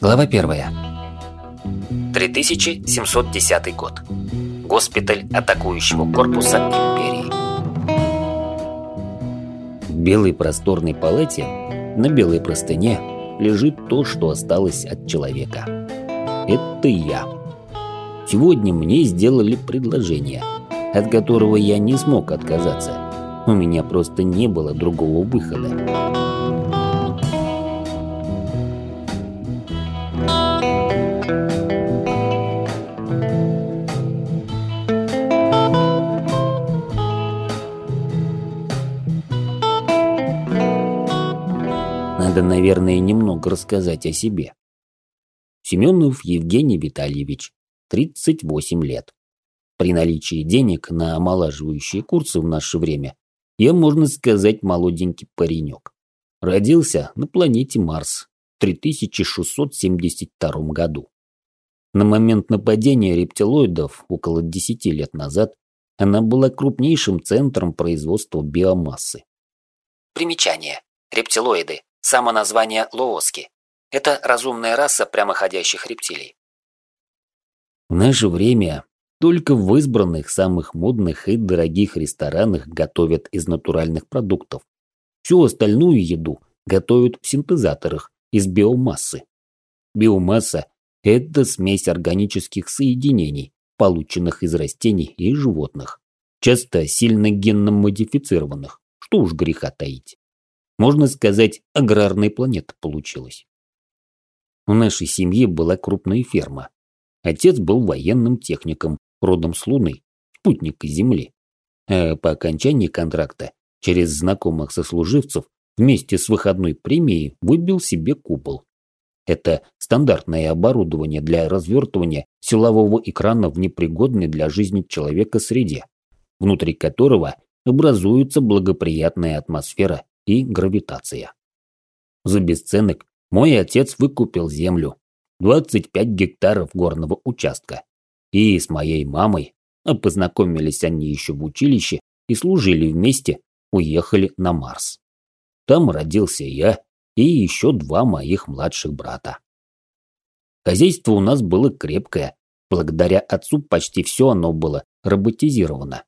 Глава 1. 3710 год. Госпиталь атакующего корпуса Империи. В белой просторной палате на белой простыне лежит то, что осталось от человека. Это я. Сегодня мне сделали предложение, от которого я не смог отказаться. У меня просто не было другого выхода. Наверное, немного рассказать о себе. Семенов Евгений Витальевич, 38 лет. При наличии денег на омолаживающие курсы в наше время я, можно сказать, молоденький паренек. Родился на планете Марс в 3672 году. На момент нападения рептилоидов около 10 лет назад она была крупнейшим центром производства биомассы. Примечание. Рептилоиды Само название Лооски. Это разумная раса прямоходящих рептилий. В наше время только в избранных самых модных и дорогих ресторанах готовят из натуральных продуктов. Всю остальную еду готовят в синтезаторах из биомассы. Биомасса – это смесь органических соединений, полученных из растений и животных, часто сильно генно модифицированных, что уж греха таить. Можно сказать, аграрная планета получилась. У нашей семьи была крупная ферма. Отец был военным техником, родом с Луны, спутника Земли. А по окончании контракта через знакомых сослуживцев вместе с выходной премией выбил себе купол. Это стандартное оборудование для развертывания силового экрана в непригодной для жизни человека среде, внутри которого образуется благоприятная атмосфера и гравитация. За бесценок мой отец выкупил землю, 25 гектаров горного участка. И с моей мамой, а познакомились они еще в училище и служили вместе, уехали на Марс. Там родился я и еще два моих младших брата. Хозяйство у нас было крепкое, благодаря отцу почти все оно было роботизировано.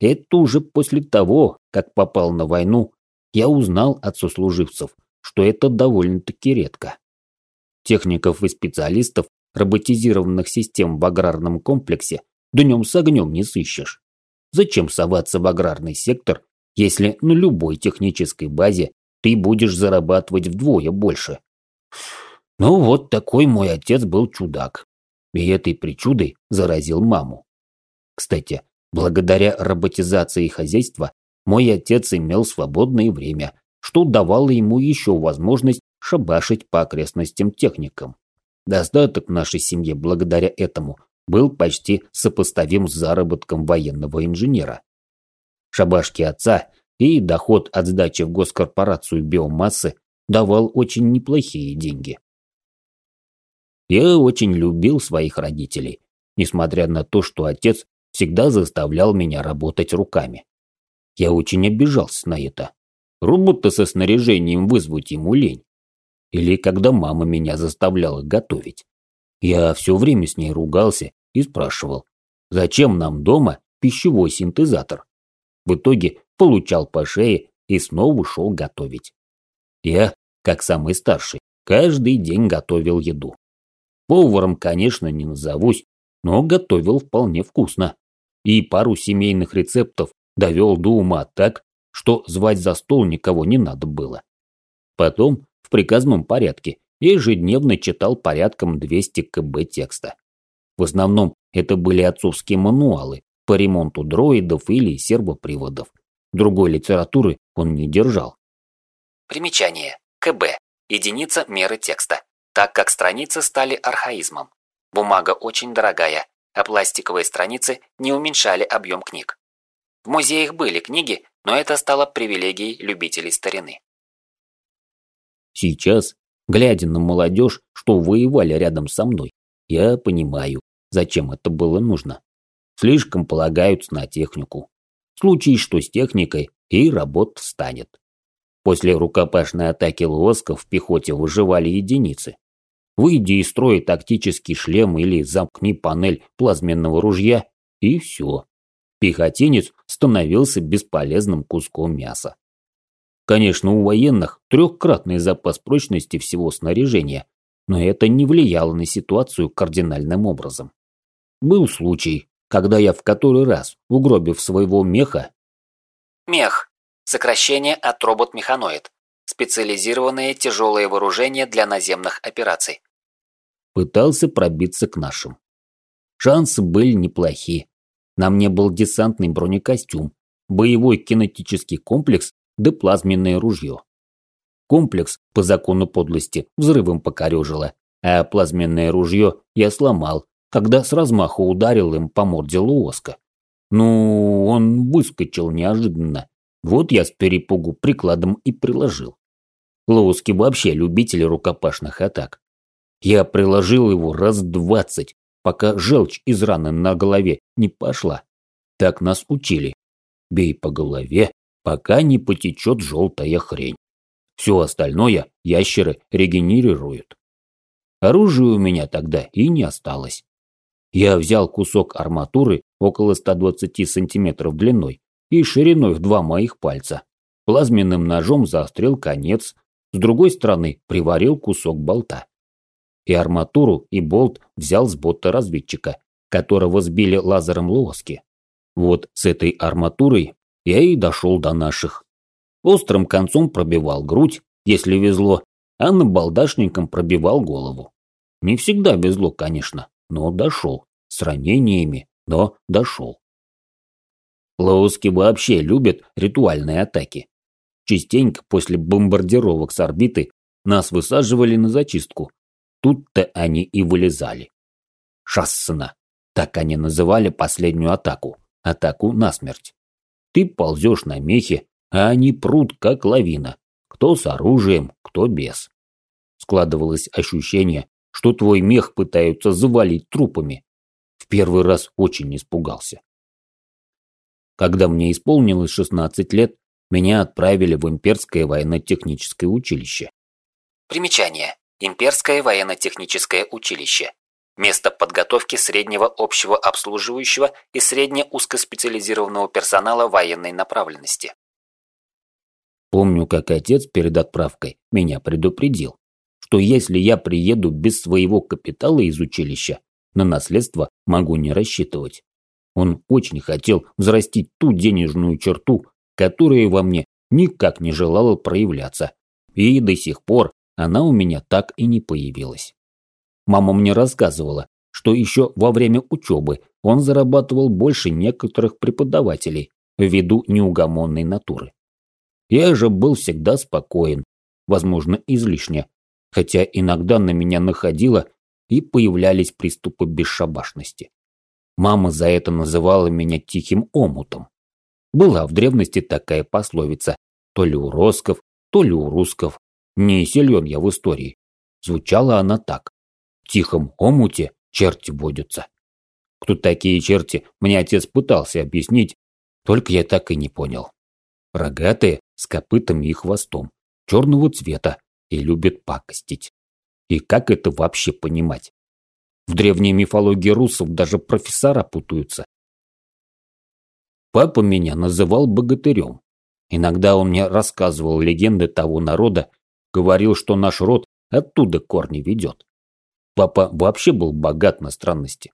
Это уже после того, как попал на войну я узнал от сослуживцев, что это довольно-таки редко. Техников и специалистов роботизированных систем в аграрном комплексе днем с огнем не сыщешь. Зачем соваться в аграрный сектор, если на любой технической базе ты будешь зарабатывать вдвое больше? Ну вот такой мой отец был чудак. И этой причудой заразил маму. Кстати, благодаря роботизации хозяйства мой отец имел свободное время, что давало ему еще возможность шабашить по окрестностям техникам. Достаток нашей семье благодаря этому был почти сопоставим с заработком военного инженера. Шабашки отца и доход от сдачи в госкорпорацию биомассы давал очень неплохие деньги. Я очень любил своих родителей, несмотря на то, что отец всегда заставлял меня работать руками. Я очень обижался на это. Робота со снаряжением вызвать ему лень. Или когда мама меня заставляла готовить. Я все время с ней ругался и спрашивал, зачем нам дома пищевой синтезатор. В итоге получал по шее и снова шел готовить. Я, как самый старший, каждый день готовил еду. Поваром, конечно, не назовусь, но готовил вполне вкусно. И пару семейных рецептов довел до ума так, что звать за стол никого не надо было. Потом, в приказном порядке, ежедневно читал порядком 200 кб текста. В основном это были отцовские мануалы по ремонту дроидов или сервоприводов. Другой литературы он не держал. Примечание. КБ. Единица меры текста. Так как страницы стали архаизмом. Бумага очень дорогая, а пластиковые страницы не уменьшали объем книг. В музеях были книги, но это стало привилегией любителей старины. Сейчас, глядя на молодежь, что воевали рядом со мной, я понимаю, зачем это было нужно. Слишком полагаются на технику. В случае, что с техникой, и работа встанет. После рукопашной атаки лосков в пехоте выживали единицы. Выйди из строя тактический шлем или замкни панель плазменного ружья, и все. Пехотинец становился бесполезным куском мяса. Конечно, у военных трехкратный запас прочности всего снаряжения, но это не влияло на ситуацию кардинальным образом. Был случай, когда я в который раз, угробив своего меха... Мех. Сокращение от робот-механоид. Специализированное тяжелое вооружение для наземных операций. Пытался пробиться к нашим. Шансы были неплохи. На мне был десантный бронекостюм, боевой кинетический комплекс да плазменное ружье. Комплекс, по закону подлости, взрывом покорежило, а плазменное ружье я сломал, когда с размаху ударил им по морде Луоска. Ну, он выскочил неожиданно. Вот я с перепугу прикладом и приложил. Лоуски вообще любители рукопашных атак. Я приложил его раз двадцать, пока желчь из раны на голове не пошла. Так нас учили. Бей по голове, пока не потечет желтая хрень. Все остальное ящеры регенерируют. Оружия у меня тогда и не осталось. Я взял кусок арматуры около 120 сантиметров длиной и шириной в два моих пальца. Плазменным ножом заострил конец, с другой стороны приварил кусок болта. И арматуру, и болт взял с бота разведчика, которого сбили лазером лоски. Вот с этой арматурой я и дошел до наших. Острым концом пробивал грудь, если везло, а набалдашником пробивал голову. Не всегда везло, конечно, но дошел. С ранениями, но дошел. Лоуски вообще любят ритуальные атаки. Частенько после бомбардировок с орбиты нас высаживали на зачистку. Тут-то они и вылезали. Шассена. Так они называли последнюю атаку. Атаку насмерть. Ты ползешь на мехе, а они прут, как лавина. Кто с оружием, кто без. Складывалось ощущение, что твой мех пытаются завалить трупами. В первый раз очень испугался. Когда мне исполнилось 16 лет, меня отправили в Имперское военно-техническое училище. Примечание. Имперское военно-техническое училище. Место подготовки среднего общего обслуживающего и средне-узкоспециализированного персонала военной направленности. Помню, как отец перед отправкой меня предупредил что если я приеду без своего капитала из училища, на наследство могу не рассчитывать. Он очень хотел взрастить ту денежную черту, которая во мне никак не желала проявляться. И до сих пор она у меня так и не появилась. Мама мне рассказывала, что еще во время учебы он зарабатывал больше некоторых преподавателей ввиду неугомонной натуры. Я же был всегда спокоен, возможно, излишне, хотя иногда на меня находило и появлялись приступы бесшабашности. Мама за это называла меня тихим омутом. Была в древности такая пословица, то ли у росков, то ли у руссков. Не силен я в истории. Звучала она так. В тихом омуте черти водятся. Кто такие черти, мне отец пытался объяснить, только я так и не понял. Рогатые, с копытами и хвостом, черного цвета, и любит пакостить. И как это вообще понимать? В древней мифологии русов даже профессора путаются. Папа меня называл богатырем. Иногда он мне рассказывал легенды того народа, говорил, что наш род оттуда корни ведет. Папа вообще был богат на странности.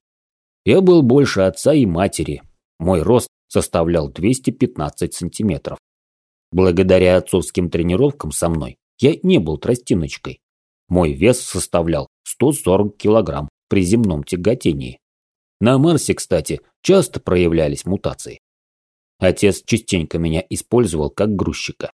Я был больше отца и матери. Мой рост составлял 215 сантиметров. Благодаря отцовским тренировкам со мной я не был тростиночкой. Мой вес составлял 140 килограмм при земном тяготении. На Марсе, кстати, часто проявлялись мутации. Отец частенько меня использовал как грузчика.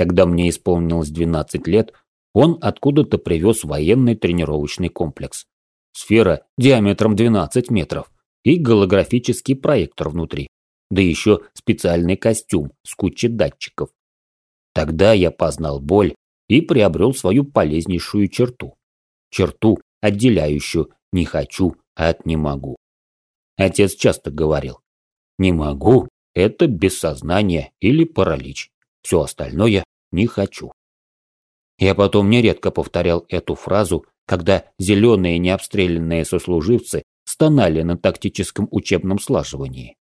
Когда мне исполнилось 12 лет, он откуда-то привез военный тренировочный комплекс. Сфера диаметром 12 метров и голографический проектор внутри. Да еще специальный костюм с кучей датчиков. Тогда я познал боль и приобрел свою полезнейшую черту. Черту, отделяющую «не хочу» от «не могу». Отец часто говорил «не могу» – это бессознание или паралич. Все остальное – не хочу. Я потом нередко повторял эту фразу, когда зеленые необстрелянные сослуживцы стонали на тактическом учебном слаживании.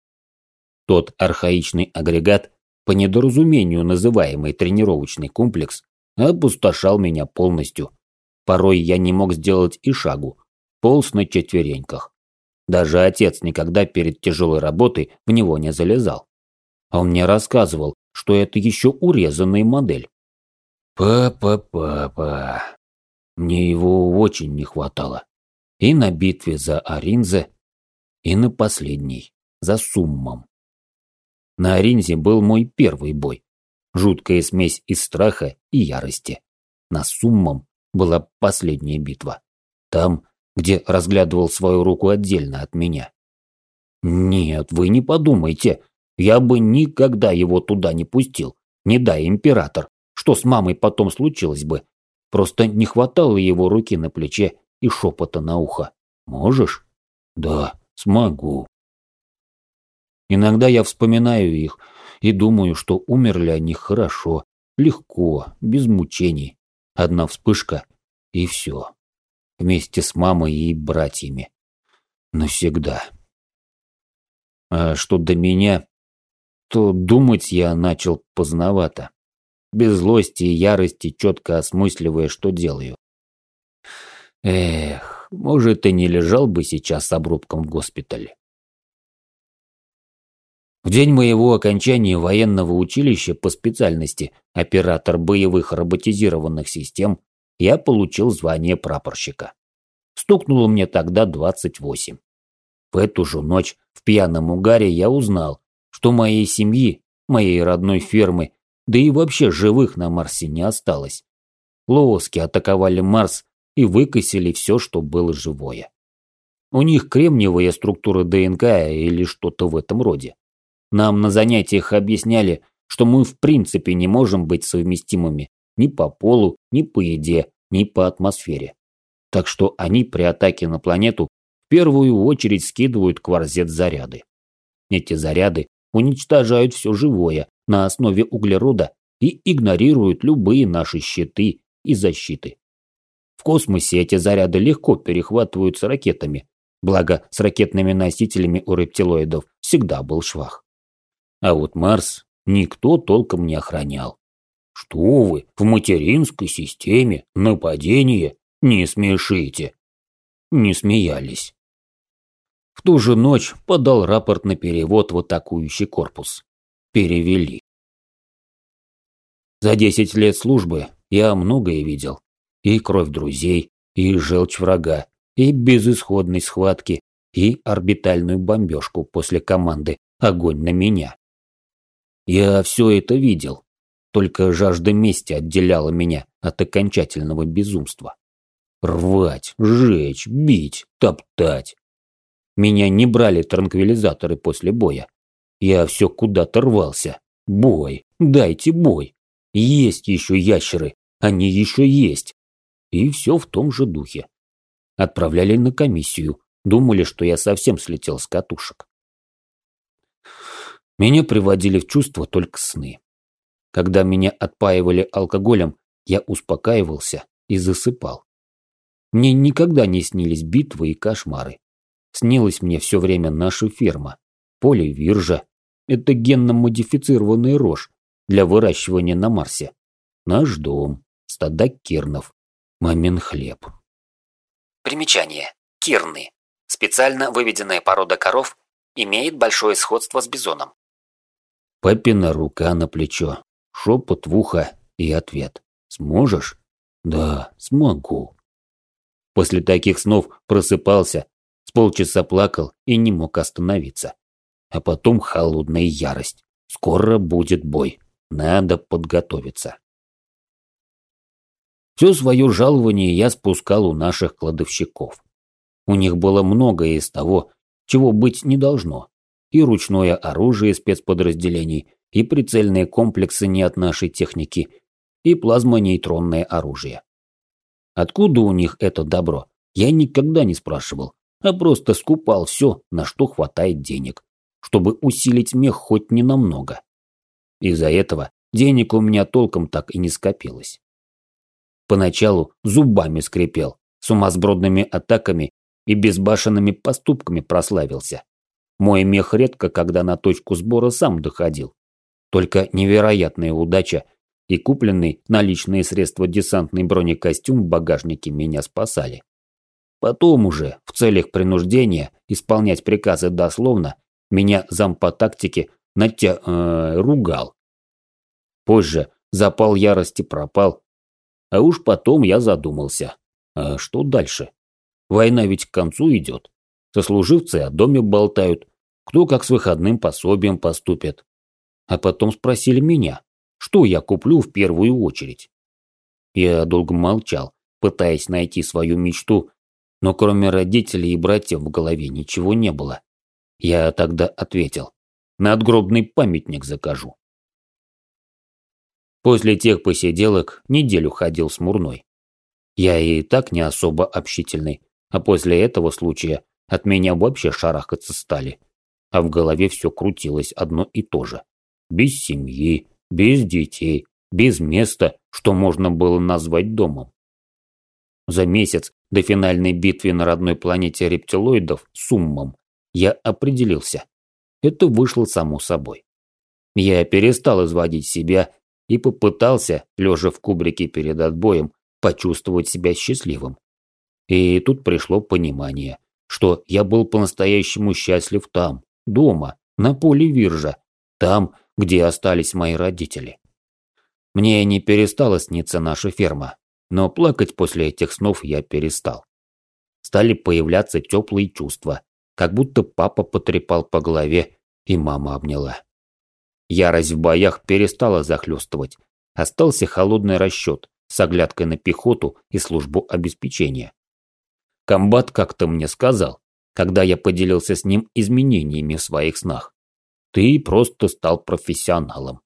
Тот архаичный агрегат, по недоразумению называемый тренировочный комплекс, опустошал меня полностью. Порой я не мог сделать и шагу, полз на четвереньках. Даже отец никогда перед тяжелой работой в него не залезал. Он мне рассказывал, что это еще урезанная модель. Папа, папа. Мне его очень не хватало. И на битве за Аринзе, и на последней, за Суммом. На Аринзе был мой первый бой. Жуткая смесь из страха и ярости. На Суммом была последняя битва. Там где разглядывал свою руку отдельно от меня. Нет, вы не подумайте, я бы никогда его туда не пустил. Не дай император. Что с мамой потом случилось бы? Просто не хватало его руки на плече и шепота на ухо. Можешь? Да, смогу. Иногда я вспоминаю их и думаю, что умерли они хорошо, легко, без мучений. Одна вспышка и все вместе с мамой и братьями. Навсегда. А что до меня, то думать я начал поздновато. Без злости и ярости, четко осмысливая, что делаю. Эх, может, и не лежал бы сейчас с обрубком в госпитале. В день моего окончания военного училища по специальности оператор боевых роботизированных систем я получил звание прапорщика. Стукнуло мне тогда 28. В эту же ночь в пьяном угаре я узнал, что моей семьи, моей родной фермы, да и вообще живых на Марсе не осталось. Лооски атаковали Марс и выкосили все, что было живое. У них кремниевая структура ДНК или что-то в этом роде. Нам на занятиях объясняли, что мы в принципе не можем быть совместимыми ни по полу, ни по еде, ни по атмосфере. Так что они при атаке на планету в первую очередь скидывают кварзет заряды. Эти заряды уничтожают все живое на основе углерода и игнорируют любые наши щиты и защиты. В космосе эти заряды легко перехватываются ракетами, благо с ракетными носителями у рептилоидов всегда был швах. А вот Марс никто толком не охранял. Что вы, в материнской системе нападение? Не смешите. Не смеялись. В ту же ночь подал рапорт на перевод в атакующий корпус. Перевели. За десять лет службы я многое видел. И кровь друзей, и желчь врага, и безысходной схватки, и орбитальную бомбежку после команды «Огонь на меня». Я все это видел, только жажда мести отделяла меня от окончательного безумства. Рвать, жечь, бить, топтать. Меня не брали транквилизаторы после боя. Я все куда-то рвался. Бой, дайте бой. Есть еще ящеры, они еще есть. И все в том же духе. Отправляли на комиссию, думали, что я совсем слетел с катушек. Меня приводили в чувство только сны. Когда меня отпаивали алкоголем, я успокаивался и засыпал. Мне никогда не снились битвы и кошмары. Снилась мне все время наша ферма. Поле виржа. Это генно-модифицированный рожь для выращивания на Марсе. Наш дом. Стада кирнов. Мамин хлеб. Примечание. Кирны. Специально выведенная порода коров имеет большое сходство с бизоном. Папина рука на плечо шепот в ухо и ответ. «Сможешь?» «Да, смогу». После таких снов просыпался, с полчаса плакал и не мог остановиться. А потом холодная ярость. Скоро будет бой. Надо подготовиться. Все свое жалование я спускал у наших кладовщиков. У них было многое из того, чего быть не должно. И ручное оружие спецподразделений, и прицельные комплексы не от нашей техники, и плазмонейтронное оружие. Откуда у них это добро, я никогда не спрашивал, а просто скупал все, на что хватает денег, чтобы усилить мех хоть ненамного. Из-за этого денег у меня толком так и не скопилось. Поначалу зубами скрипел, сумасбродными атаками и безбашенными поступками прославился. Мой мех редко когда на точку сбора сам доходил. Только невероятная удача и купленный наличные средства десантный бронекостюм в багажнике меня спасали. Потом уже, в целях принуждения, исполнять приказы дословно, меня зам по тактике натя... Э, ругал. Позже запал ярости пропал. А уж потом я задумался. А что дальше? Война ведь к концу идет. Сослуживцы о доме болтают. Кто как с выходным пособием поступит. А потом спросили меня, что я куплю в первую очередь. Я долго молчал, пытаясь найти свою мечту, но кроме родителей и братьев в голове ничего не было. Я тогда ответил, надгробный памятник закажу. После тех посиделок неделю ходил смурной. Я и так не особо общительный, а после этого случая от меня вообще шарахаться стали. А в голове все крутилось одно и то же. Без семьи, без детей, без места, что можно было назвать домом. За месяц до финальной битвы на родной планете рептилоидов с Уммом я определился. Это вышло само собой. Я перестал изводить себя и попытался, лежа в кубрике перед отбоем, почувствовать себя счастливым. И тут пришло понимание, что я был по-настоящему счастлив там, дома, на поле Виржа, там, где остались мои родители. Мне не перестала сниться наша ферма, но плакать после этих снов я перестал. Стали появляться теплые чувства, как будто папа потрепал по голове и мама обняла. Ярость в боях перестала захлестывать. Остался холодный расчет с оглядкой на пехоту и службу обеспечения. Комбат как-то мне сказал, когда я поделился с ним изменениями в своих снах. Ты просто стал профессионалом.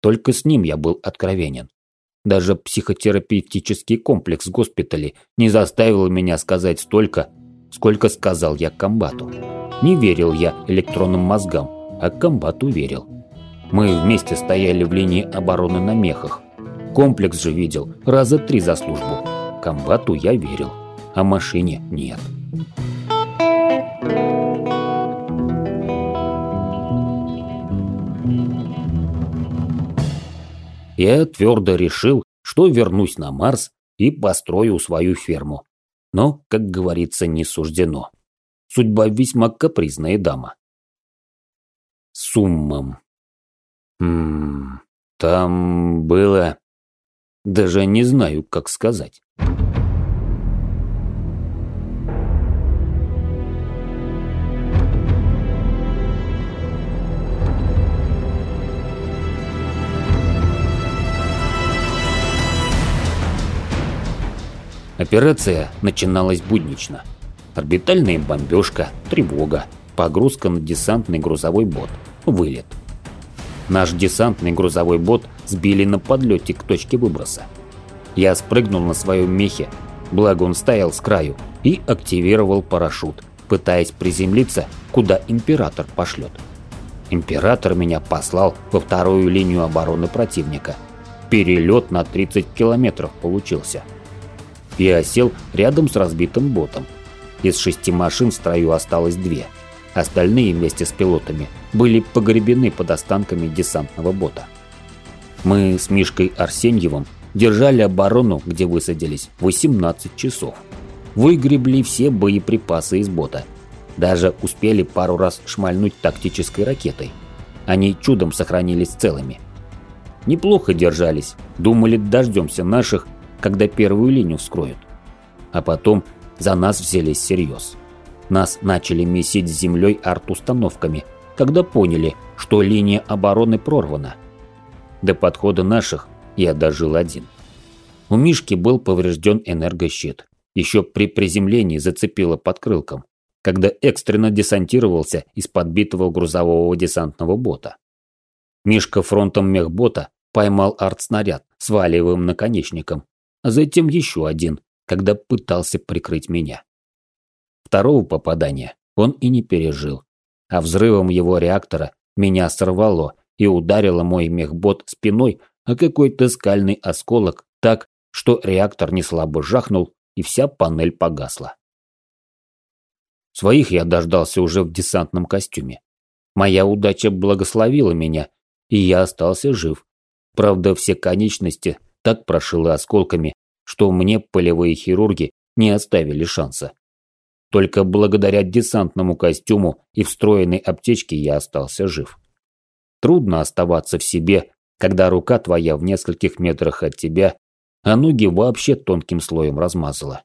Только с ним я был откровенен. Даже психотерапевтический комплекс в госпитале не заставил меня сказать столько, сколько сказал я комбату. Не верил я электронным мозгам, а комбату верил. Мы вместе стояли в линии обороны на мехах. Комплекс же видел раза три за службу. Комбату я верил, а машине нет. Я твердо решил, что вернусь на Марс и построю свою ферму. Но, как говорится, не суждено. Судьба весьма капризная дама. Суммам. Ммм, там было... Даже не знаю, как сказать. Операция начиналась буднично. Орбитальная бомбежка, тревога, погрузка на десантный грузовой бот, вылет. Наш десантный грузовой бот сбили на подлете к точке выброса. Я спрыгнул на своем мехе, благо он стоял с краю, и активировал парашют, пытаясь приземлиться, куда Император пошлет. Император меня послал во вторую линию обороны противника. Перелет на 30 километров получился и осел рядом с разбитым ботом. Из шести машин в строю осталось две. Остальные вместе с пилотами были погребены под останками десантного бота. Мы с Мишкой Арсеньевым держали оборону, где высадились, 18 часов. Выгребли все боеприпасы из бота. Даже успели пару раз шмальнуть тактической ракетой. Они чудом сохранились целыми. Неплохо держались, думали дождемся наших когда первую линию вскроют. А потом за нас взялись всерьез. Нас начали месить с землей арт-установками, когда поняли, что линия обороны прорвана. До подхода наших я дожил один. У Мишки был поврежден энергощит. Еще при приземлении зацепило подкрылком, когда экстренно десантировался из подбитого грузового десантного бота. Мишка фронтом мехбота поймал арт-снаряд с валиевым наконечником а затем еще один, когда пытался прикрыть меня. Второго попадания он и не пережил, а взрывом его реактора меня сорвало и ударило мой мехбот спиной о какой-то скальный осколок так, что реактор неслабо жахнул и вся панель погасла. Своих я дождался уже в десантном костюме. Моя удача благословила меня, и я остался жив. Правда, все конечности так прошило осколками, что мне полевые хирурги не оставили шанса. Только благодаря десантному костюму и встроенной аптечке я остался жив. Трудно оставаться в себе, когда рука твоя в нескольких метрах от тебя, а ноги вообще тонким слоем размазала.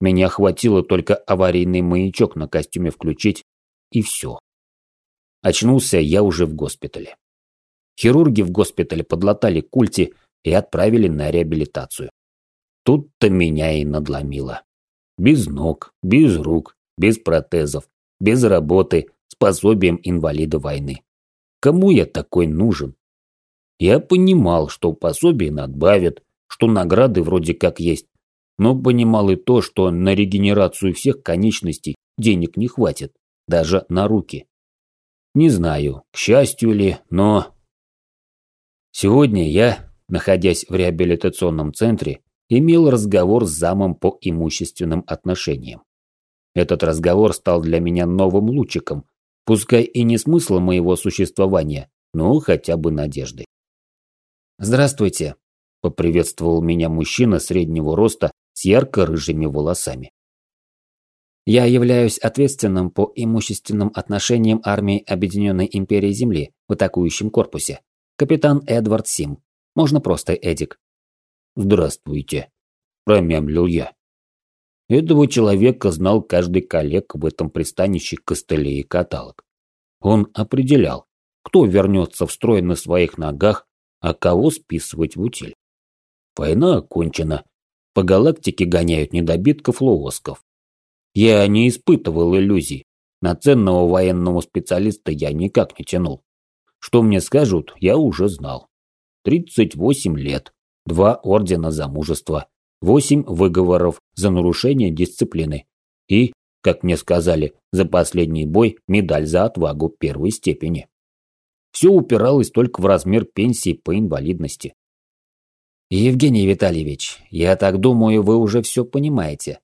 Меня хватило только аварийный маячок на костюме включить, и все. Очнулся я уже в госпитале. Хирурги в госпитале подлатали культи и отправили на реабилитацию. Тут-то меня и надломило. Без ног, без рук, без протезов, без работы, с пособием инвалида войны. Кому я такой нужен? Я понимал, что пособие надбавят, что награды вроде как есть, но понимал и то, что на регенерацию всех конечностей денег не хватит, даже на руки. Не знаю, к счастью ли, но... Сегодня я, находясь в реабилитационном центре, имел разговор с замом по имущественным отношениям. Этот разговор стал для меня новым лучиком, пускай и не смыслом моего существования, но хотя бы надеждой. «Здравствуйте», – поприветствовал меня мужчина среднего роста с ярко-рыжими волосами. «Я являюсь ответственным по имущественным отношениям армии Объединенной Империи Земли в атакующем корпусе. Капитан Эдвард Сим. Можно просто Эдик. «Здравствуйте», – промямлил я. Этого человека знал каждый коллег в этом пристанище костылей и каталог. Он определял, кто вернется в строй на своих ногах, а кого списывать в утиль. Война окончена. По галактике гоняют недобитков лоосков. Я не испытывал иллюзий. На ценного военного специалиста я никак не тянул. Что мне скажут, я уже знал. 38 лет два ордена за мужество, восемь выговоров за нарушение дисциплины и, как мне сказали, за последний бой медаль за отвагу первой степени. Все упиралось только в размер пенсии по инвалидности. Евгений Витальевич, я так думаю, вы уже все понимаете.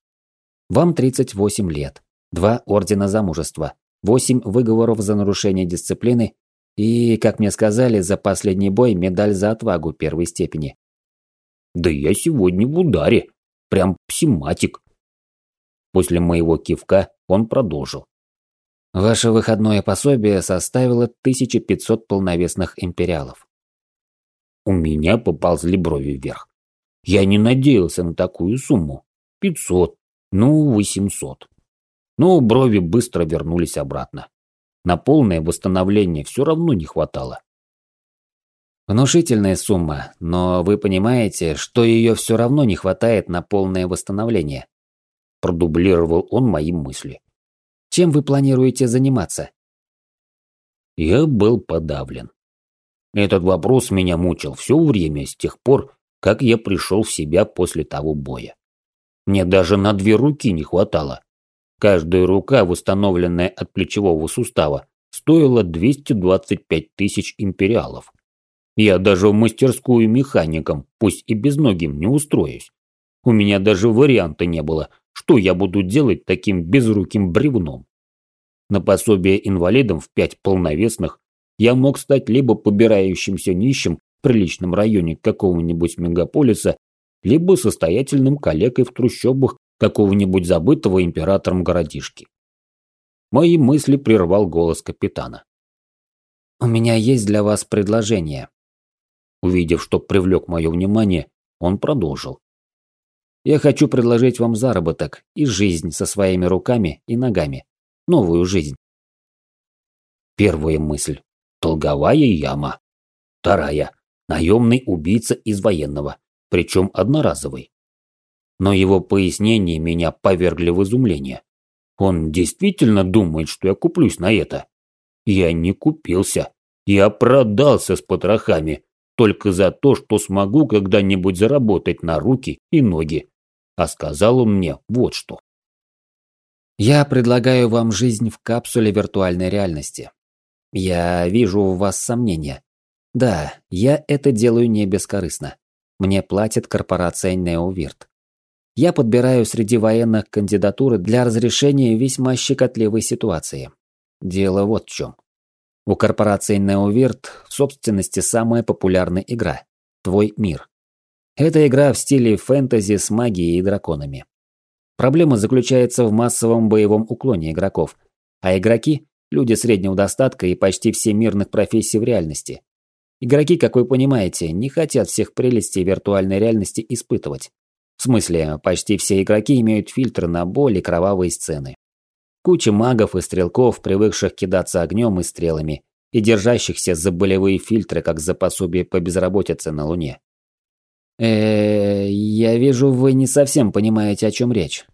Вам 38 лет, два ордена за мужество, восемь выговоров за нарушение дисциплины и, как мне сказали, за последний бой медаль за отвагу первой степени. Да я сегодня в ударе. Прям псиматик. После моего кивка он продолжил. Ваше выходное пособие составило 1500 полновесных империалов. У меня поползли брови вверх. Я не надеялся на такую сумму. 500, ну 800. Но брови быстро вернулись обратно. На полное восстановление все равно не хватало. Внушительная сумма, но вы понимаете, что ее все равно не хватает на полное восстановление. Продублировал он мои мысли. Чем вы планируете заниматься? Я был подавлен. Этот вопрос меня мучил все время с тех пор, как я пришел в себя после того боя. Мне даже на две руки не хватало. Каждая рука, восстановленная от плечевого сустава, стоила 225 тысяч империалов. Я даже в мастерскую механиком, пусть и безногим, не устроюсь. У меня даже варианта не было, что я буду делать таким безруким бревном. На пособие инвалидам в пять полновесных я мог стать либо побирающимся нищим в приличном районе какого-нибудь мегаполиса, либо состоятельным коллегой в трущобах какого-нибудь забытого императором городишки. Мои мысли прервал голос капитана. «У меня есть для вас предложение», Увидев, что привлек мое внимание, он продолжил. «Я хочу предложить вам заработок и жизнь со своими руками и ногами. Новую жизнь». Первая мысль. Долговая яма. Вторая. Наемный убийца из военного, причем одноразовый. Но его пояснения меня повергли в изумление. Он действительно думает, что я куплюсь на это? Я не купился. Я продался с потрохами, только за то, что смогу когда-нибудь заработать на руки и ноги. А сказал он мне вот что. Я предлагаю вам жизнь в капсуле виртуальной реальности. Я вижу у вас сомнения. Да, я это делаю не бескорыстно. Мне платит корпорация Неовирт. Я подбираю среди военных кандидатуры для разрешения весьма щекотливой ситуации. Дело вот в чем. У корпорации Neovirt в собственности самая популярная игра – «Твой мир». Это игра в стиле фэнтези с магией и драконами. Проблема заключается в массовом боевом уклоне игроков, а игроки – люди среднего достатка и почти все мирных профессий в реальности. Игроки, как вы понимаете, не хотят всех прелестей виртуальной реальности испытывать. В смысле, почти все игроки имеют фильтры на более кровавые сцены. Куча магов и стрелков, привыкших кидаться огнем и стрелами, и держащихся за болевые фильтры, как за пособие по безработице на Луне. Э, я вижу, вы не совсем понимаете, о чем речь.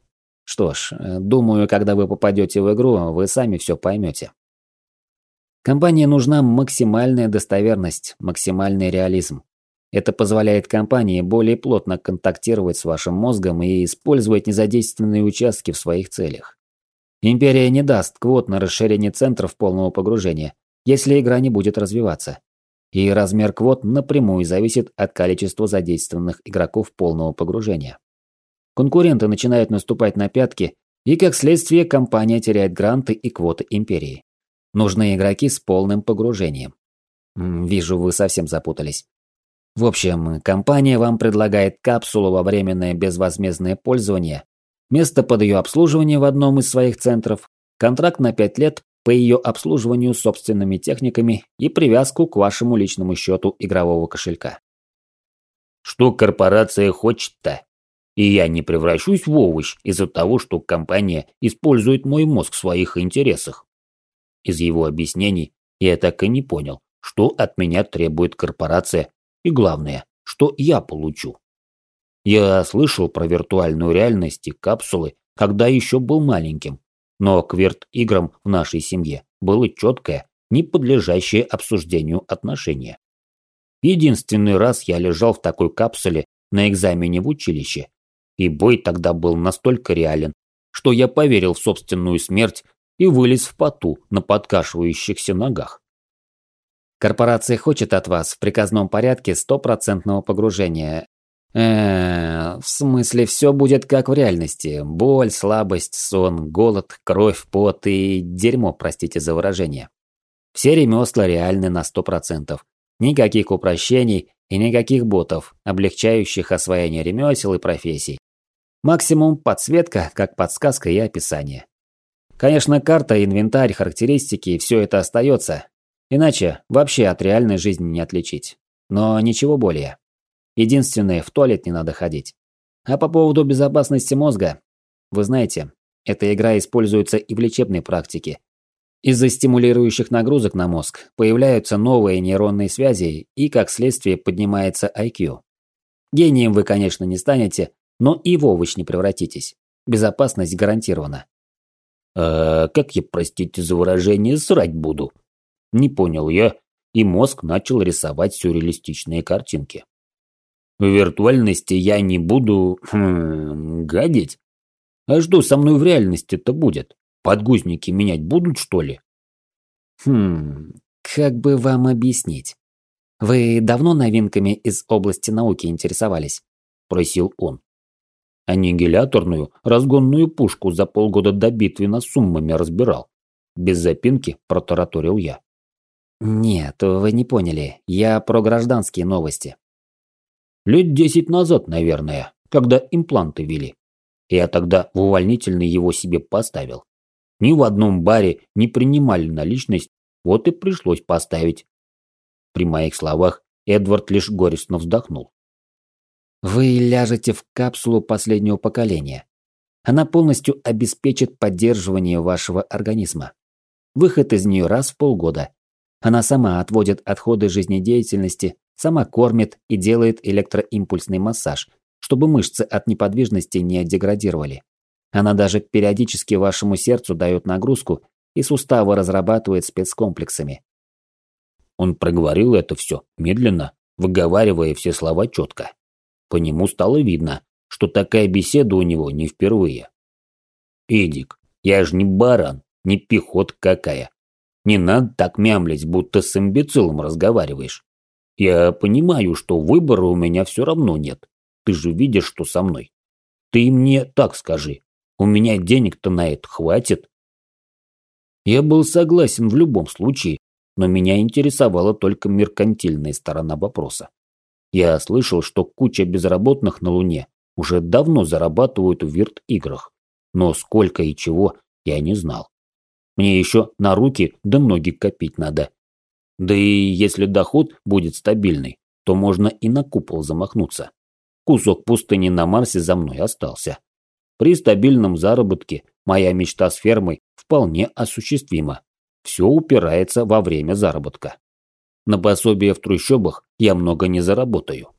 Что ж, думаю, когда вы попадете в игру, вы сами все поймете. Компании нужна максимальная достоверность, максимальный реализм. Это позволяет компании более плотно контактировать с вашим мозгом и использовать незадействованные участки в своих целях. Империя не даст квот на расширение центров полного погружения, если игра не будет развиваться. И размер квот напрямую зависит от количества задействованных игроков полного погружения. Конкуренты начинают наступать на пятки, и как следствие компания теряет гранты и квоты империи. Нужны игроки с полным погружением. Вижу, вы совсем запутались. В общем, компания вам предлагает капсулу во временное безвозмездное пользование, место под ее обслуживание в одном из своих центров, контракт на 5 лет по ее обслуживанию собственными техниками и привязку к вашему личному счету игрового кошелька. Что корпорация хочет-то? И я не превращусь в овощ из-за того, что компания использует мой мозг в своих интересах. Из его объяснений я так и не понял, что от меня требует корпорация и главное, что я получу. Я слышал про виртуальную реальность и капсулы, когда еще был маленьким, но к вирт-играм в нашей семье было четкое, не подлежащее обсуждению отношение. Единственный раз я лежал в такой капсуле на экзамене в училище, и бой тогда был настолько реален, что я поверил в собственную смерть и вылез в поту на подкашивающихся ногах. Корпорация хочет от вас в приказном порядке стопроцентного погружения. Э, в смысле, все будет как в реальности. Боль, слабость, сон, голод, кровь, пот и дерьмо, простите за выражение. Все ремесла реальны на сто процентов. Никаких упрощений и никаких ботов, облегчающих освоение ремесел и профессий. Максимум подсветка, как подсказка и описание. Конечно, карта, инвентарь, характеристики – все это остается, Иначе вообще от реальной жизни не отличить. Но ничего более. Единственное, в туалет не надо ходить. А по поводу безопасности мозга, вы знаете, эта игра используется и в лечебной практике. Из-за стимулирующих нагрузок на мозг появляются новые нейронные связи и, как следствие, поднимается IQ. Гением вы, конечно, не станете, но и в овощ не превратитесь. Безопасность гарантирована. «А как я, простите за выражение, срать буду?» Не понял я, и мозг начал рисовать сюрреалистичные картинки. В виртуальности я не буду... Хм, гадить? А что со мной в реальности-то будет? Подгузники менять будут, что ли? Хм, как бы вам объяснить? Вы давно новинками из области науки интересовались? Просил он. Аннигиляторную разгонную пушку за полгода до битвы на суммами разбирал. Без запинки протараторил я. «Нет, вы не поняли. Я про гражданские новости». «Лет десять назад, наверное, когда импланты вели. Я тогда в увольнительный его себе поставил. Ни в одном баре не принимали наличность, вот и пришлось поставить». При моих словах Эдвард лишь горестно вздохнул. «Вы ляжете в капсулу последнего поколения. Она полностью обеспечит поддерживание вашего организма. Выход из нее раз в полгода, она сама отводит отходы жизнедеятельности, сама кормит и делает электроимпульсный массаж, чтобы мышцы от неподвижности не деградировали. Она даже периодически вашему сердцу дает нагрузку и суставы разрабатывает спецкомплексами. Он проговорил это все медленно, выговаривая все слова четко. По нему стало видно, что такая беседа у него не впервые. «Эдик, я же не баран, не пехот какая. Не надо так мямлить, будто с имбецилом разговариваешь. Я понимаю, что выбора у меня все равно нет. Ты же видишь, что со мной. Ты мне так скажи. У меня денег-то на это хватит. Я был согласен в любом случае, но меня интересовала только меркантильная сторона вопроса. Я слышал, что куча безработных на Луне уже давно зарабатывают в вирт-играх, но сколько и чего я не знал. Мне еще на руки да ноги копить надо. Да и если доход будет стабильный, то можно и на купол замахнуться. Кусок пустыни на Марсе за мной остался. При стабильном заработке моя мечта с фермой вполне осуществима. Все упирается во время заработка. На пособие в трущобах я много не заработаю.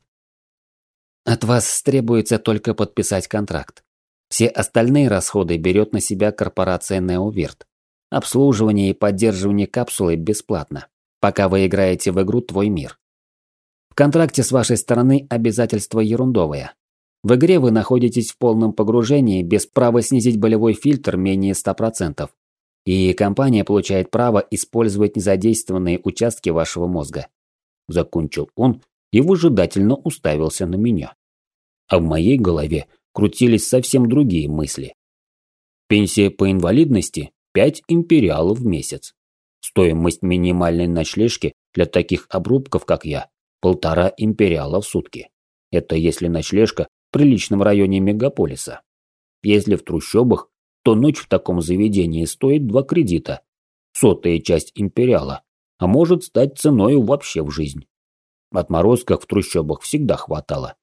От вас требуется только подписать контракт. Все остальные расходы берет на себя корпорация Неовирт. Обслуживание и поддерживание капсулы бесплатно, пока вы играете в игру «Твой мир». В контракте с вашей стороны обязательство ерундовое. В игре вы находитесь в полном погружении без права снизить болевой фильтр менее 100%. И компания получает право использовать незадействованные участки вашего мозга. Закончил он и выжидательно уставился на меня. А в моей голове крутились совсем другие мысли. Пенсия по инвалидности – 5 империалов в месяц. Стоимость минимальной ночлежки для таких обрубков, как я – полтора империала в сутки. Это если ночлежка в приличном районе мегаполиса. Если в трущобах, то ночь в таком заведении стоит два кредита. Сотая часть империала, а может стать ценой вообще в жизнь. Отморозков в трущобах всегда хватало.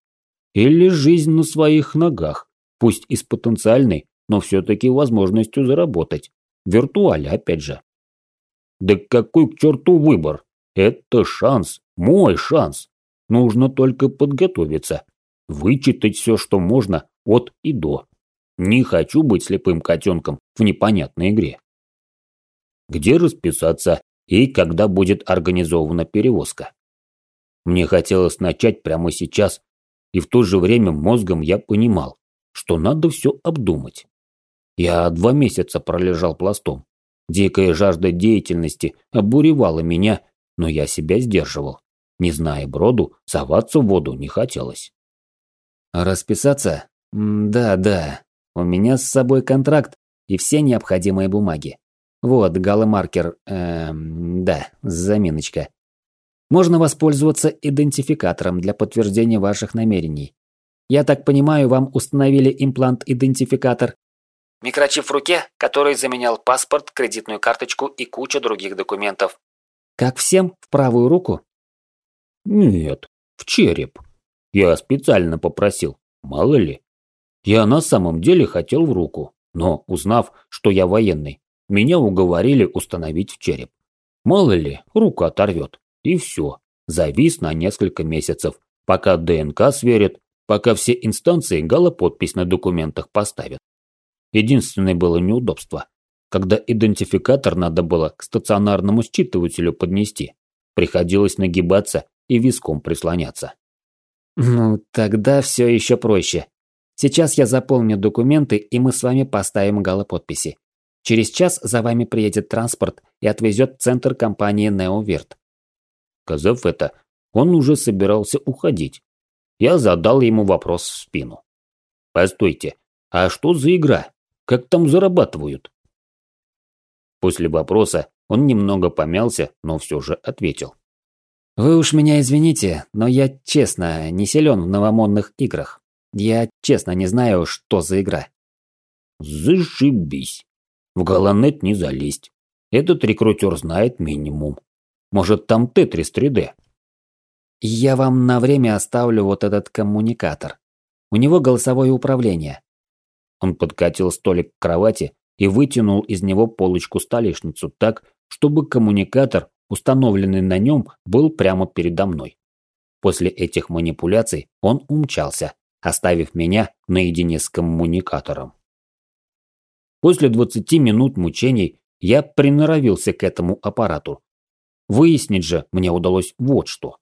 Или жизнь на своих ногах, пусть и с потенциальной, но все-таки возможностью заработать. Виртуале, опять же. Да какой к черту выбор? Это шанс, мой шанс. Нужно только подготовиться, вычитать все, что можно, от и до. Не хочу быть слепым котенком в непонятной игре. Где расписаться и когда будет организована перевозка? Мне хотелось начать прямо сейчас, и в то же время мозгом я понимал, что надо все обдумать. Я два месяца пролежал пластом. Дикая жажда деятельности обуревала меня, но я себя сдерживал. Не зная броду, соваться в воду не хотелось. Расписаться? Да, да. У меня с собой контракт и все необходимые бумаги. Вот, галомаркер, эм, да, заминочка. Можно воспользоваться идентификатором для подтверждения ваших намерений. Я так понимаю, вам установили имплант-идентификатор? Микрочип в руке, который заменял паспорт, кредитную карточку и кучу других документов. Как всем, в правую руку? Нет, в череп. Я специально попросил, мало ли. Я на самом деле хотел в руку, но узнав, что я военный, меня уговорили установить в череп. Мало ли, руку оторвет. И все. Завис на несколько месяцев, пока ДНК сверят, пока все инстанции галоподпись на документах поставят. Единственное было неудобство. Когда идентификатор надо было к стационарному считывателю поднести, приходилось нагибаться и виском прислоняться. Ну, тогда все еще проще. Сейчас я заполню документы, и мы с вами поставим галоподписи. Через час за вами приедет транспорт и отвезет в центр компании Неовирт. Сказав это, он уже собирался уходить. Я задал ему вопрос в спину. «Постойте, а что за игра? Как там зарабатывают?» После вопроса он немного помялся, но все же ответил. «Вы уж меня извините, но я, честно, не силен в новомодных играх. Я, честно, не знаю, что за игра». «Зашибись. В Галанет не залезть. Этот рекрутер знает минимум. Может, там Тетрис 3D? Я вам на время оставлю вот этот коммуникатор. У него голосовое управление. Он подкатил столик к кровати и вытянул из него полочку-столешницу так, чтобы коммуникатор, установленный на нем, был прямо передо мной. После этих манипуляций он умчался, оставив меня наедине с коммуникатором. После 20 минут мучений я приноровился к этому аппарату Выяснить же мне удалось вот что.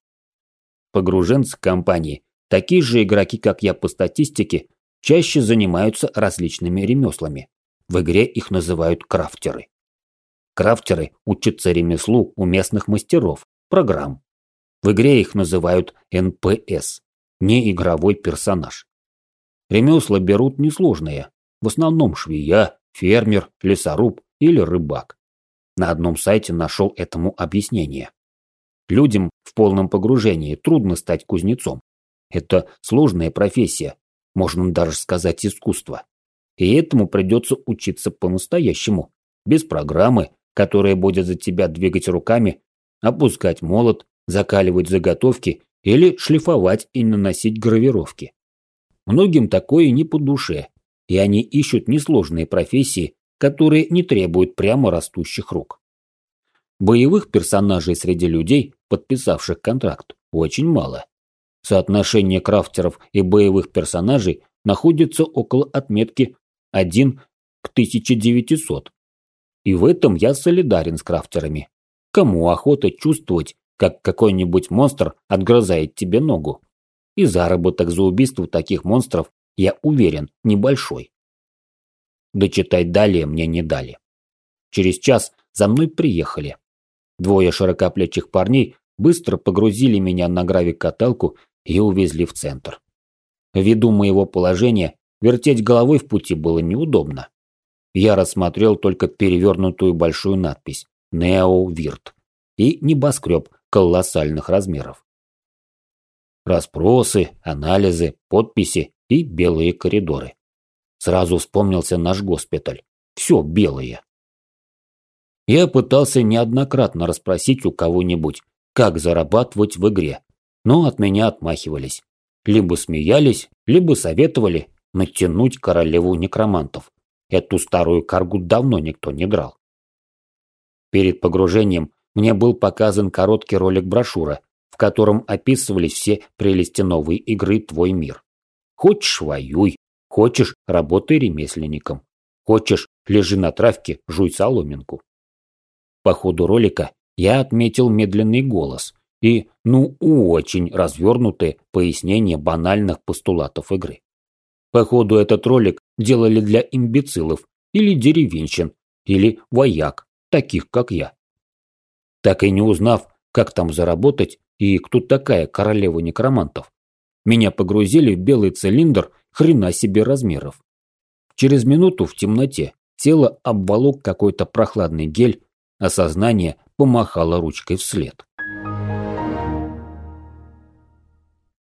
Погруженцы компании, такие же игроки, как я по статистике, чаще занимаются различными ремеслами. В игре их называют крафтеры. Крафтеры учатся ремеслу у местных мастеров, программ. В игре их называют НПС – неигровой персонаж. Ремесла берут несложные, в основном швея, фермер, лесоруб или рыбак. На одном сайте нашел этому объяснение. Людям в полном погружении трудно стать кузнецом. Это сложная профессия, можно даже сказать искусство. И этому придется учиться по-настоящему, без программы, которая будет за тебя двигать руками, опускать молот, закаливать заготовки или шлифовать и наносить гравировки. Многим такое не по душе, и они ищут несложные профессии, которые не требуют прямо растущих рук. Боевых персонажей среди людей, подписавших контракт, очень мало. Соотношение крафтеров и боевых персонажей находится около отметки 1 к 1900. И в этом я солидарен с крафтерами. Кому охота чувствовать, как какой-нибудь монстр отгрызает тебе ногу? И заработок за убийство таких монстров, я уверен, небольшой. Дочитать далее мне не дали. Через час за мной приехали. Двое широкоплечих парней быстро погрузили меня на гравик-каталку и увезли в центр. Ввиду моего положения, вертеть головой в пути было неудобно. Я рассмотрел только перевернутую большую надпись «Нео Вирт» и небоскреб колоссальных размеров. Распросы, анализы, подписи и белые коридоры. Сразу вспомнился наш госпиталь. Все белое. Я пытался неоднократно расспросить у кого-нибудь, как зарабатывать в игре, но от меня отмахивались. Либо смеялись, либо советовали натянуть королеву некромантов. Эту старую каргу давно никто не драл. Перед погружением мне был показан короткий ролик-брошюра, в котором описывались все прелести новой игры «Твой мир». Хочешь – воюй, хочешь – работай ремесленником, хочешь – лежи на травке, жуй соломинку. По ходу ролика я отметил медленный голос и, ну, очень развернутые пояснения банальных постулатов игры. Походу, этот ролик делали для имбецилов или деревенщин, или вояк, таких как я. Так и не узнав, как там заработать и кто такая королева некромантов, меня погрузили в белый цилиндр хрена себе размеров. Через минуту в темноте тело обволок какой-то прохладный гель, а сознание помахало ручкой вслед.